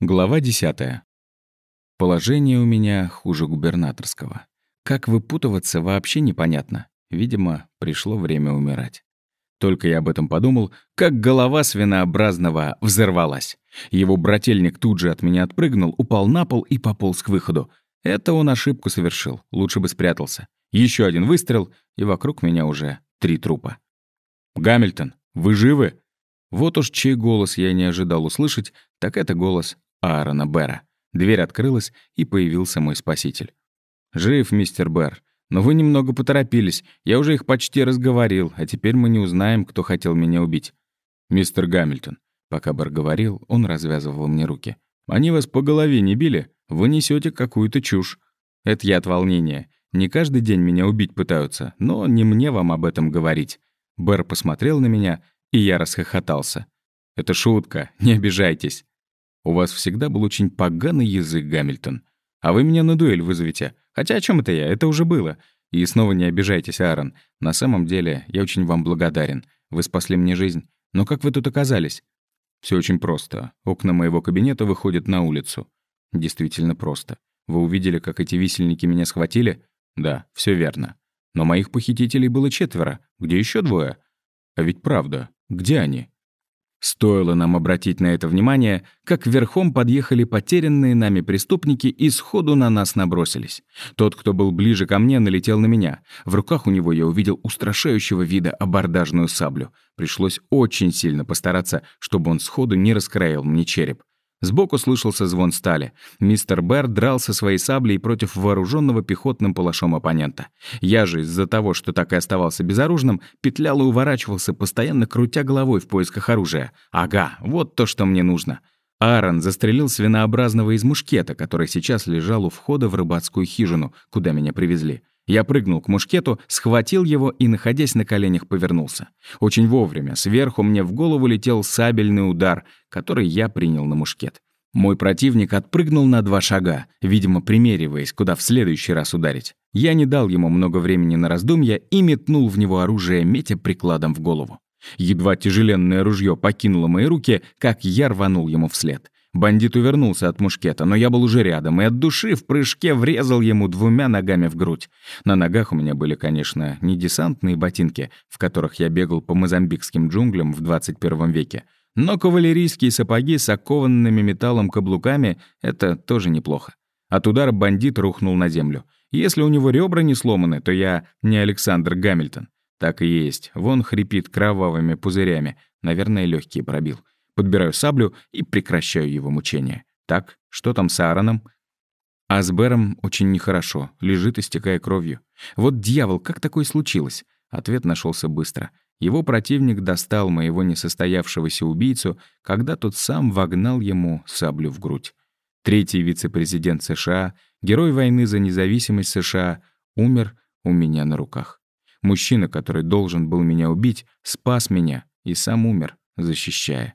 Глава 10. Положение у меня хуже губернаторского. Как выпутываться, вообще непонятно. Видимо, пришло время умирать. Только я об этом подумал, как голова свинообразного взорвалась. Его брательник тут же от меня отпрыгнул, упал на пол и пополз к выходу. Это он ошибку совершил, лучше бы спрятался. Еще один выстрел, и вокруг меня уже три трупа. «Гамильтон, вы живы?» Вот уж чей голос я не ожидал услышать, так это голос Аарона Бэра. Дверь открылась, и появился мой спаситель. «Жив, мистер Бэр. Но вы немного поторопились. Я уже их почти разговорил, а теперь мы не узнаем, кто хотел меня убить». «Мистер Гамильтон». Пока Бэр говорил, он развязывал мне руки. «Они вас по голове не били? Вы несете какую-то чушь». «Это я от волнения. Не каждый день меня убить пытаются, но не мне вам об этом говорить». Бэр посмотрел на меня, и я расхохотался. «Это шутка, не обижайтесь». У вас всегда был очень поганый язык, Гамильтон. А вы меня на дуэль вызовете. Хотя о чем это я? Это уже было. И снова не обижайтесь, Аарон. На самом деле, я очень вам благодарен. Вы спасли мне жизнь. Но как вы тут оказались? Все очень просто. Окна моего кабинета выходят на улицу. Действительно просто. Вы увидели, как эти висельники меня схватили? Да, все верно. Но моих похитителей было четверо. Где еще двое? А ведь правда. Где они? Стоило нам обратить на это внимание, как верхом подъехали потерянные нами преступники и сходу на нас набросились. Тот, кто был ближе ко мне, налетел на меня. В руках у него я увидел устрашающего вида абордажную саблю. Пришлось очень сильно постараться, чтобы он сходу не раскроил мне череп. Сбоку слышался звон стали. Мистер Бэр дрался своей саблей против вооруженного пехотным палашом оппонента. Я же из-за того, что так и оставался безоружным, петлял и уворачивался, постоянно крутя головой в поисках оружия. Ага, вот то, что мне нужно. Аарон застрелил свинообразного из мушкета, который сейчас лежал у входа в рыбацкую хижину, куда меня привезли. Я прыгнул к мушкету, схватил его и, находясь на коленях, повернулся. Очень вовремя сверху мне в голову летел сабельный удар, который я принял на мушкет. Мой противник отпрыгнул на два шага, видимо, примериваясь, куда в следующий раз ударить. Я не дал ему много времени на раздумья и метнул в него оружие, метя прикладом в голову. Едва тяжеленное ружье покинуло мои руки, как я рванул ему вслед. Бандит увернулся от мушкета, но я был уже рядом и от души в прыжке врезал ему двумя ногами в грудь. На ногах у меня были, конечно, не десантные ботинки, в которых я бегал по мозамбикским джунглям в 21 веке, но кавалерийские сапоги с окованными металлом каблуками — это тоже неплохо. От удара бандит рухнул на землю. Если у него ребра не сломаны, то я не Александр Гамильтон. Так и есть. Вон хрипит кровавыми пузырями. Наверное, легкие пробил. Подбираю саблю и прекращаю его мучения. Так, что там с Аароном? А с Бэром очень нехорошо, лежит, истекая кровью. Вот дьявол, как такое случилось? Ответ нашелся быстро. Его противник достал моего несостоявшегося убийцу, когда тот сам вогнал ему саблю в грудь. Третий вице-президент США, герой войны за независимость США, умер у меня на руках. Мужчина, который должен был меня убить, спас меня и сам умер, защищая.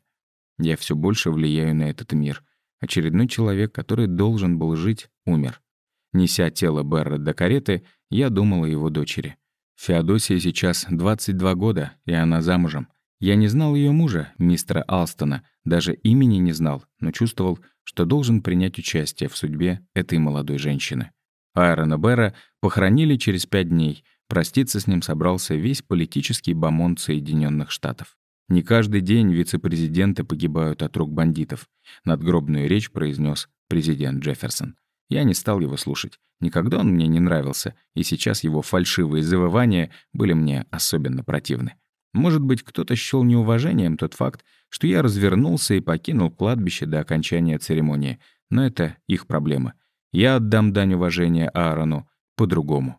Я все больше влияю на этот мир. Очередной человек, который должен был жить, умер. Неся тело Берра до кареты, я думал о его дочери. Феодосия сейчас 22 года, и она замужем. Я не знал ее мужа, мистера Алстона, даже имени не знал, но чувствовал, что должен принять участие в судьбе этой молодой женщины. Айрона Берра похоронили через пять дней. Проститься с ним собрался весь политический бомонд Соединенных Штатов. Не каждый день вице-президенты погибают от рук бандитов. Надгробную речь произнес президент Джефферсон. Я не стал его слушать. Никогда он мне не нравился, и сейчас его фальшивые завывания были мне особенно противны. Может быть, кто-то счёл неуважением тот факт, что я развернулся и покинул кладбище до окончания церемонии, но это их проблема. Я отдам дань уважения Аарону по-другому.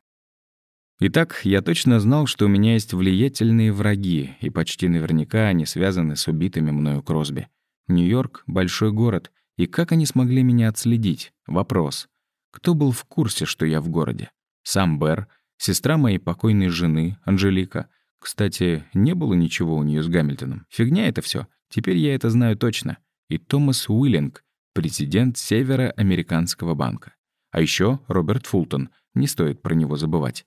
Итак, я точно знал, что у меня есть влиятельные враги, и почти наверняка они связаны с убитыми мною Кросби. Нью-Йорк — большой город, и как они смогли меня отследить? Вопрос. Кто был в курсе, что я в городе? Сам Бэр, сестра моей покойной жены, Анжелика. Кстати, не было ничего у нее с Гамильтоном. Фигня это все. Теперь я это знаю точно. И Томас Уиллинг, президент Североамериканского банка. А еще Роберт Фултон. Не стоит про него забывать.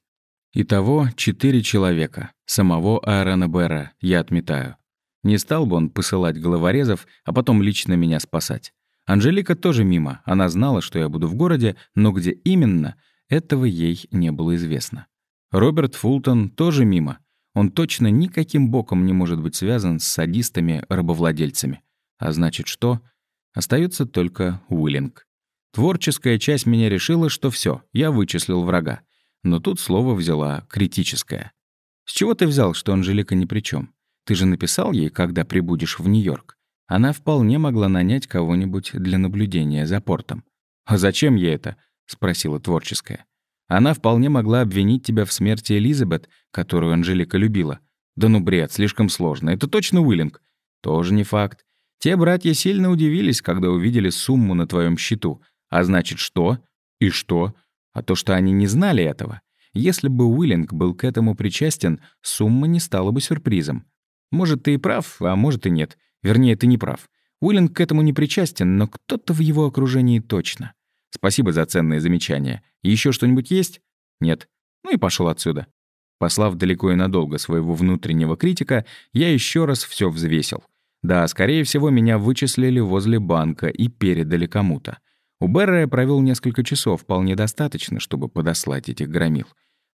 Итого четыре человека. Самого Аарона Бэра я отметаю. Не стал бы он посылать головорезов, а потом лично меня спасать. Анжелика тоже мимо. Она знала, что я буду в городе, но где именно, этого ей не было известно. Роберт Фултон тоже мимо. Он точно никаким боком не может быть связан с садистами-рабовладельцами. А значит, что? Остается только Уиллинг. Творческая часть меня решила, что все, я вычислил врага. Но тут слово взяла критическое. «С чего ты взял, что Анжелика ни при чем? Ты же написал ей, когда прибудешь в Нью-Йорк. Она вполне могла нанять кого-нибудь для наблюдения за портом. «А зачем ей это?» — спросила творческая. «Она вполне могла обвинить тебя в смерти Элизабет, которую Анжелика любила. Да ну бред, слишком сложно. Это точно Уиллинг?» «Тоже не факт. Те братья сильно удивились, когда увидели сумму на твоем счету. А значит, что? И что? А то, что они не знали этого. Если бы Уиллинг был к этому причастен, сумма не стала бы сюрпризом. Может, ты и прав, а может и нет. Вернее, ты не прав. Уиллинг к этому не причастен, но кто-то в его окружении точно. Спасибо за ценные замечания. Еще что-нибудь есть? Нет. Ну и пошел отсюда. Послав далеко и надолго своего внутреннего критика, я еще раз все взвесил. Да, скорее всего, меня вычислили возле банка и передали кому-то. У Берра я провел несколько часов, вполне достаточно, чтобы подослать этих громил.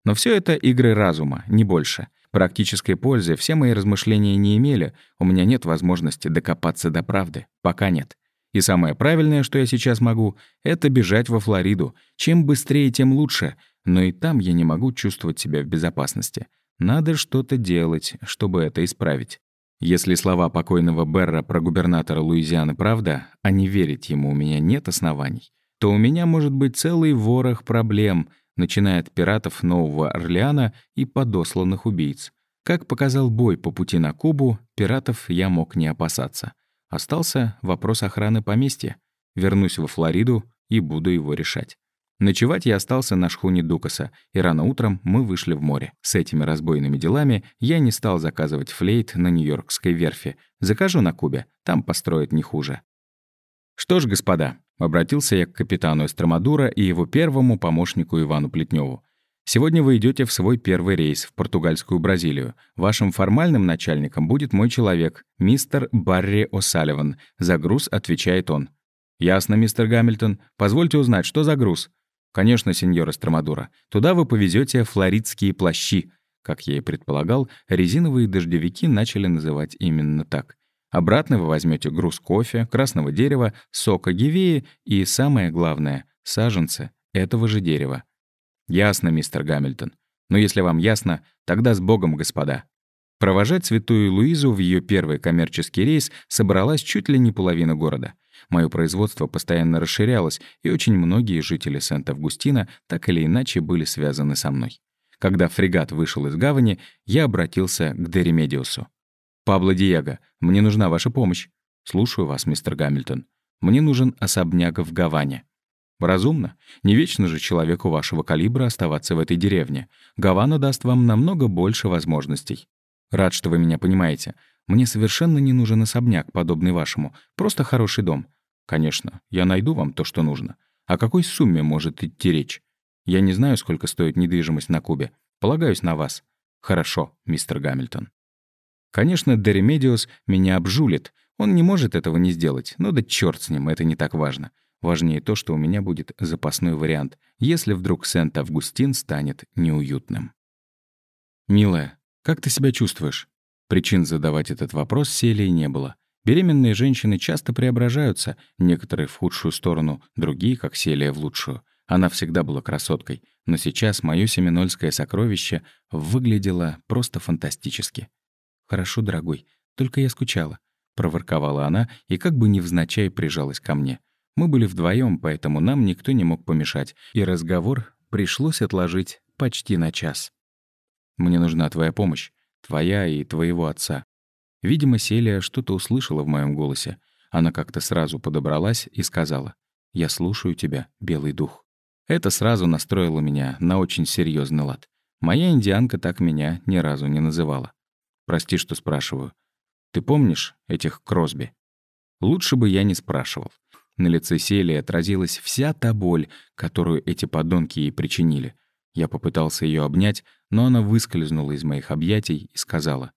Но все это игры разума, не больше. Практической пользы все мои размышления не имели, у меня нет возможности докопаться до правды. Пока нет. И самое правильное, что я сейчас могу, это бежать во Флориду. Чем быстрее, тем лучше. Но и там я не могу чувствовать себя в безопасности. Надо что-то делать, чтобы это исправить. Если слова покойного Берра про губернатора Луизианы правда, а не верить ему у меня нет оснований, то у меня может быть целый ворох проблем, начиная от пиратов Нового Орлеана и подосланных убийц. Как показал бой по пути на Кубу, пиратов я мог не опасаться. Остался вопрос охраны поместья. Вернусь во Флориду и буду его решать. Ночевать я остался на шхуне Дукаса, и рано утром мы вышли в море. С этими разбойными делами я не стал заказывать флейт на Нью-Йоркской верфи. Закажу на Кубе, там построят не хуже. Что ж, господа, Обратился я к капитану Эстромадура и его первому помощнику Ивану Плетневу. «Сегодня вы идете в свой первый рейс в португальскую Бразилию. Вашим формальным начальником будет мой человек, мистер Барри О'Салливан. За груз отвечает он». «Ясно, мистер Гамильтон. Позвольте узнать, что за груз?» «Конечно, сеньор Эстромадура. Туда вы повезете флоридские плащи». Как я и предполагал, резиновые дождевики начали называть именно так. Обратно вы возьмете груз кофе, красного дерева, сока гивеи и, самое главное, саженцы этого же дерева. Ясно, мистер Гамильтон. Но если вам ясно, тогда с Богом, господа. Провожать святую Луизу в ее первый коммерческий рейс собралась чуть ли не половина города. Мое производство постоянно расширялось, и очень многие жители Сент-Августина так или иначе были связаны со мной. Когда фрегат вышел из гавани, я обратился к Деремедиусу. «Пабло Диего, мне нужна ваша помощь». «Слушаю вас, мистер Гамильтон. Мне нужен особняк в Гаване». «Разумно. Не вечно же человеку вашего калибра оставаться в этой деревне. Гавана даст вам намного больше возможностей. Рад, что вы меня понимаете. Мне совершенно не нужен особняк, подобный вашему. Просто хороший дом. Конечно, я найду вам то, что нужно. О какой сумме может идти речь? Я не знаю, сколько стоит недвижимость на Кубе. Полагаюсь на вас. Хорошо, мистер Гамильтон. Конечно, Деремедиус меня обжулит. Он не может этого не сделать, но да черт с ним, это не так важно. Важнее то, что у меня будет запасной вариант, если вдруг Сент-Августин станет неуютным. «Милая, как ты себя чувствуешь?» Причин задавать этот вопрос Селии не было. Беременные женщины часто преображаются, некоторые в худшую сторону, другие, как Селия, в лучшую. Она всегда была красоткой, но сейчас моё семинольское сокровище выглядело просто фантастически. «Хорошо, дорогой, только я скучала», — проворковала она и как бы невзначай прижалась ко мне. Мы были вдвоем, поэтому нам никто не мог помешать, и разговор пришлось отложить почти на час. «Мне нужна твоя помощь, твоя и твоего отца». Видимо, Селия что-то услышала в моем голосе. Она как-то сразу подобралась и сказала, «Я слушаю тебя, белый дух». Это сразу настроило меня на очень серьезный лад. Моя индианка так меня ни разу не называла. Прости, что спрашиваю. Ты помнишь этих Кросби? Лучше бы я не спрашивал. На лице Селии отразилась вся та боль, которую эти подонки ей причинили. Я попытался ее обнять, но она выскользнула из моих объятий и сказала,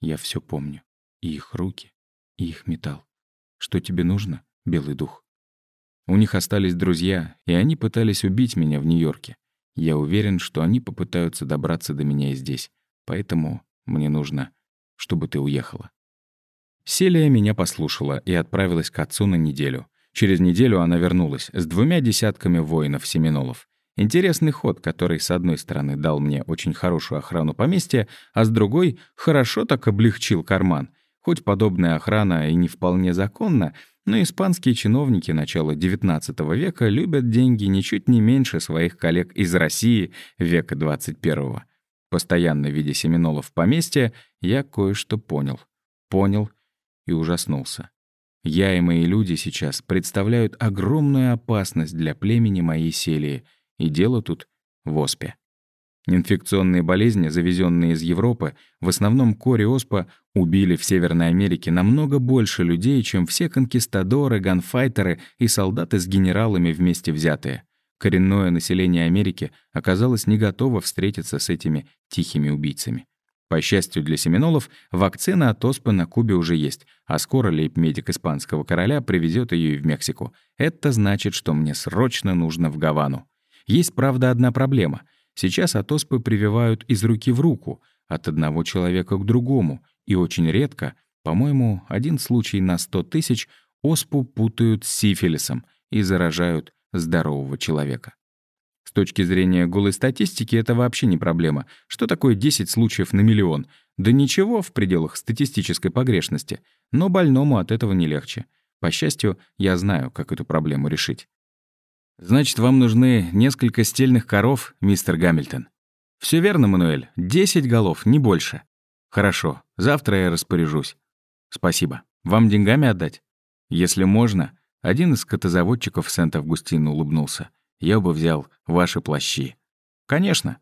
«Я все помню. И их руки, и их металл. Что тебе нужно, белый дух?» У них остались друзья, и они пытались убить меня в Нью-Йорке. Я уверен, что они попытаются добраться до меня и здесь. Поэтому мне нужно, чтобы ты уехала». Селия меня послушала и отправилась к отцу на неделю. Через неделю она вернулась с двумя десятками воинов-семинолов. Интересный ход, который, с одной стороны, дал мне очень хорошую охрану поместья, а с другой — хорошо так облегчил карман. Хоть подобная охрана и не вполне законна, но испанские чиновники начала XIX века любят деньги ничуть не меньше своих коллег из России века XXI. Постоянно видя семинолов в поместье, я кое-что понял. Понял и ужаснулся. Я и мои люди сейчас представляют огромную опасность для племени моей селии, и дело тут в оспе. Инфекционные болезни, завезенные из Европы, в основном кори-оспа, убили в Северной Америке намного больше людей, чем все конкистадоры, ганфайтеры и солдаты с генералами вместе взятые. Коренное население Америки оказалось не готово встретиться с этими тихими убийцами. По счастью для семинолов, вакцина от оспы на Кубе уже есть, а скоро лейб-медик испанского короля привезет ее и в Мексику. Это значит, что мне срочно нужно в Гавану. Есть, правда, одна проблема. Сейчас от оспы прививают из руки в руку, от одного человека к другому, и очень редко, по-моему, один случай на 100 тысяч, оспу путают с сифилисом и заражают здорового человека. С точки зрения голой статистики это вообще не проблема. Что такое 10 случаев на миллион? Да ничего в пределах статистической погрешности. Но больному от этого не легче. По счастью, я знаю, как эту проблему решить. «Значит, вам нужны несколько стельных коров, мистер Гамильтон?» Все верно, Мануэль. Десять голов, не больше». «Хорошо. Завтра я распоряжусь». «Спасибо. Вам деньгами отдать?» «Если можно». Один из котозаводчиков Сент-Августин улыбнулся я бы взял ваши плащи». «Конечно».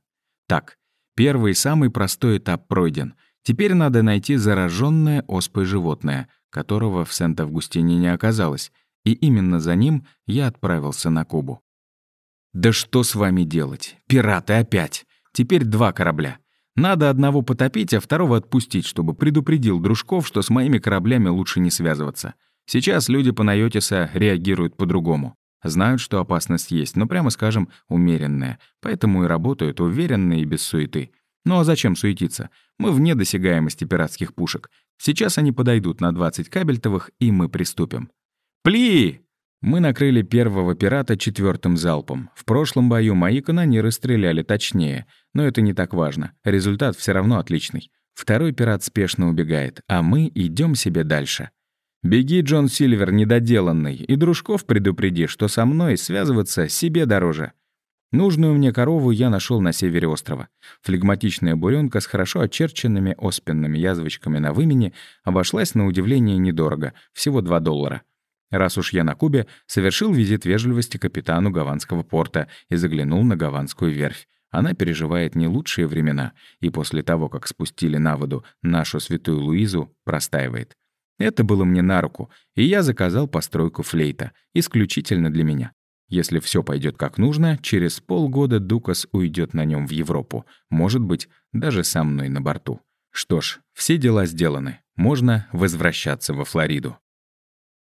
«Так, первый самый простой этап пройден. Теперь надо найти зараженное оспой животное, которого в Сент-Августине не оказалось, и именно за ним я отправился на Кубу. «Да что с вами делать? Пираты опять! Теперь два корабля. Надо одного потопить, а второго отпустить, чтобы предупредил дружков, что с моими кораблями лучше не связываться. Сейчас люди по Найотиса реагируют по-другому. Знают, что опасность есть, но, прямо скажем, умеренная. Поэтому и работают уверенно и без суеты. Ну а зачем суетиться? Мы вне досягаемости пиратских пушек. Сейчас они подойдут на 20 кабельтовых, и мы приступим. «Пли!» Мы накрыли первого пирата четвертым залпом. В прошлом бою мои канониры стреляли точнее, но это не так важно. Результат все равно отличный. Второй пират спешно убегает, а мы идем себе дальше. «Беги, Джон Сильвер, недоделанный, и дружков предупреди, что со мной связываться себе дороже». Нужную мне корову я нашел на севере острова. Флегматичная буренка с хорошо очерченными оспенными язвочками на вымени обошлась на удивление недорого, всего 2 доллара. Раз уж я на Кубе, совершил визит вежливости капитану Гаванского порта и заглянул на Гаванскую верфь. Она переживает не лучшие времена, и после того, как спустили на воду нашу святую Луизу, простаивает. Это было мне на руку, и я заказал постройку флейта, исключительно для меня. Если все пойдет как нужно, через полгода Дукас уйдет на нем в Европу, может быть, даже со мной на борту. Что ж, все дела сделаны, можно возвращаться во Флориду.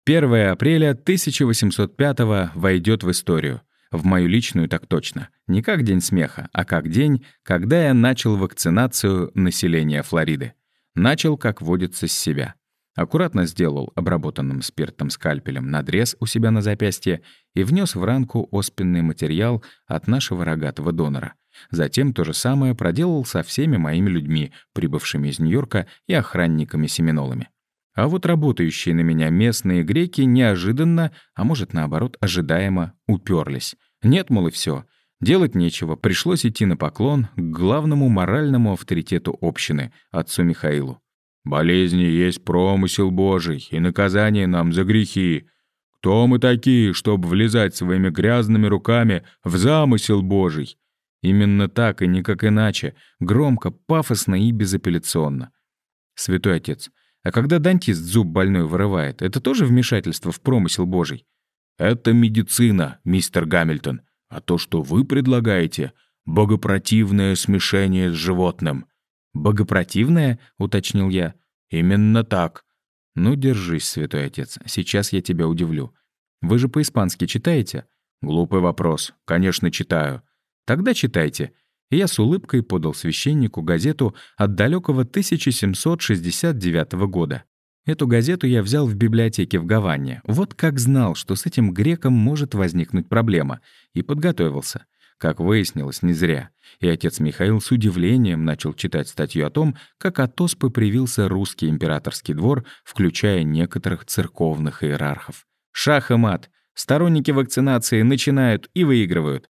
1 апреля 1805 войдет в историю. В мою личную так точно. Не как день смеха, а как день, когда я начал вакцинацию населения Флориды. Начал, как водится, с себя. Аккуратно сделал обработанным спиртом скальпелем надрез у себя на запястье и внес в ранку оспенный материал от нашего рогатого донора. Затем то же самое проделал со всеми моими людьми, прибывшими из Нью-Йорка и охранниками-семинолами. А вот работающие на меня местные греки неожиданно, а может, наоборот, ожидаемо, уперлись. Нет, мол, и все. Делать нечего, пришлось идти на поклон к главному моральному авторитету общины, отцу Михаилу. Болезни есть промысел Божий и наказание нам за грехи. Кто мы такие, чтобы влезать своими грязными руками в замысел Божий? Именно так и никак иначе, громко, пафосно и безапелляционно. Святой Отец, а когда дантист зуб больной вырывает, это тоже вмешательство в промысел Божий? Это медицина, мистер Гамильтон. А то, что вы предлагаете, богопротивное смешение с животным — «Богопротивное?» — уточнил я. «Именно так». «Ну, держись, святой отец, сейчас я тебя удивлю. Вы же по-испански читаете? Глупый вопрос. Конечно, читаю. Тогда читайте. И я с улыбкой подал священнику газету от далекого 1769 года. Эту газету я взял в библиотеке в Гаване. Вот как знал, что с этим греком может возникнуть проблема. И подготовился. Как выяснилось, не зря. И отец Михаил с удивлением начал читать статью о том, как от оспы привился русский императорский двор, включая некоторых церковных иерархов. Шах и мат. Сторонники вакцинации начинают и выигрывают.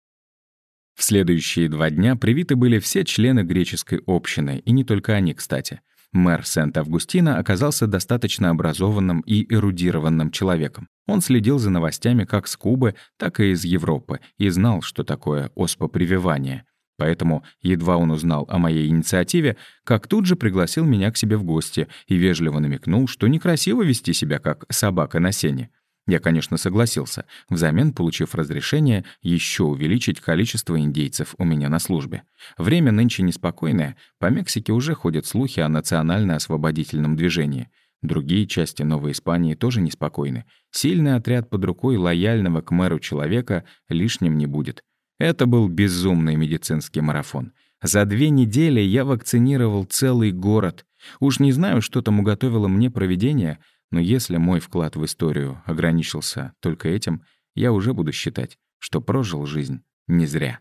В следующие два дня привиты были все члены греческой общины, и не только они, кстати. Мэр Сент-Августина оказался достаточно образованным и эрудированным человеком. Он следил за новостями как с Кубы, так и из Европы и знал, что такое оспопрививание. Поэтому, едва он узнал о моей инициативе, как тут же пригласил меня к себе в гости и вежливо намекнул, что некрасиво вести себя как собака на сене. Я, конечно, согласился, взамен получив разрешение еще увеличить количество индейцев у меня на службе. Время нынче неспокойное, по Мексике уже ходят слухи о национально-освободительном движении. Другие части Новой Испании тоже неспокойны. Сильный отряд под рукой лояльного к мэру человека лишним не будет. Это был безумный медицинский марафон. За две недели я вакцинировал целый город. Уж не знаю, что там уготовило мне проведение — но если мой вклад в историю ограничился только этим, я уже буду считать, что прожил жизнь не зря.